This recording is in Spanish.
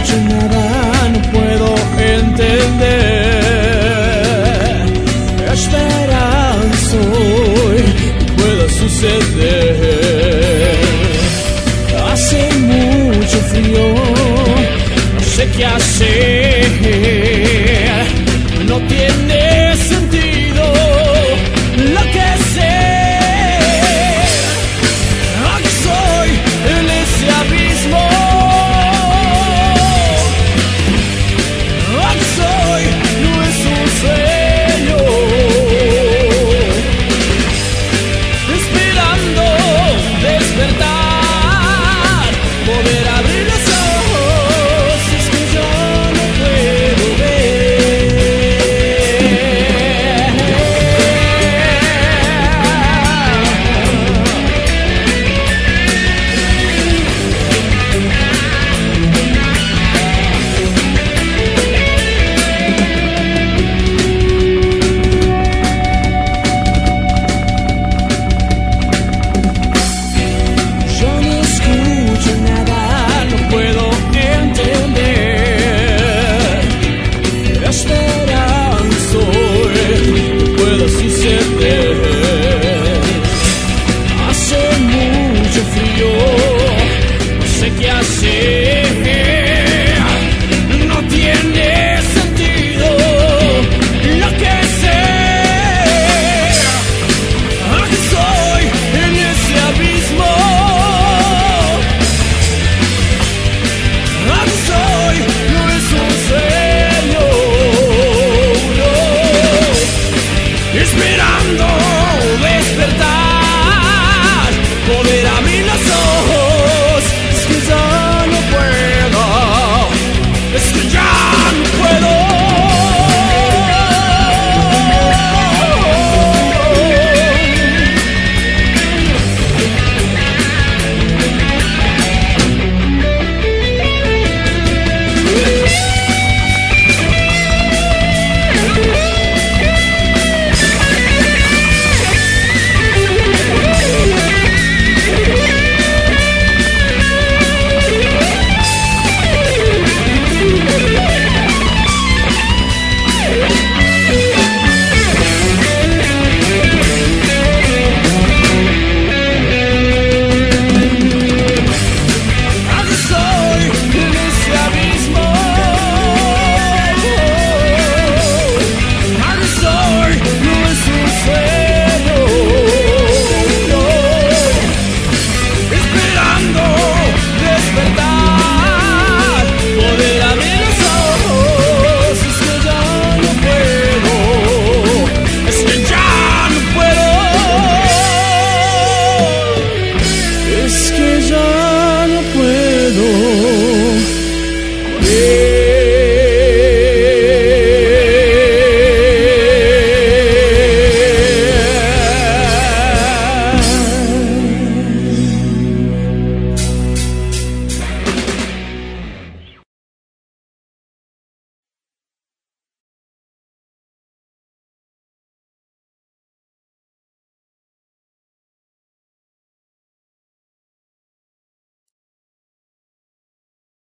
mucho y nada no puedo entender. Esperanza hoy pueda suceder. Hace mucho frío, no sé qué hacer. esperando despertar, poder a abrir las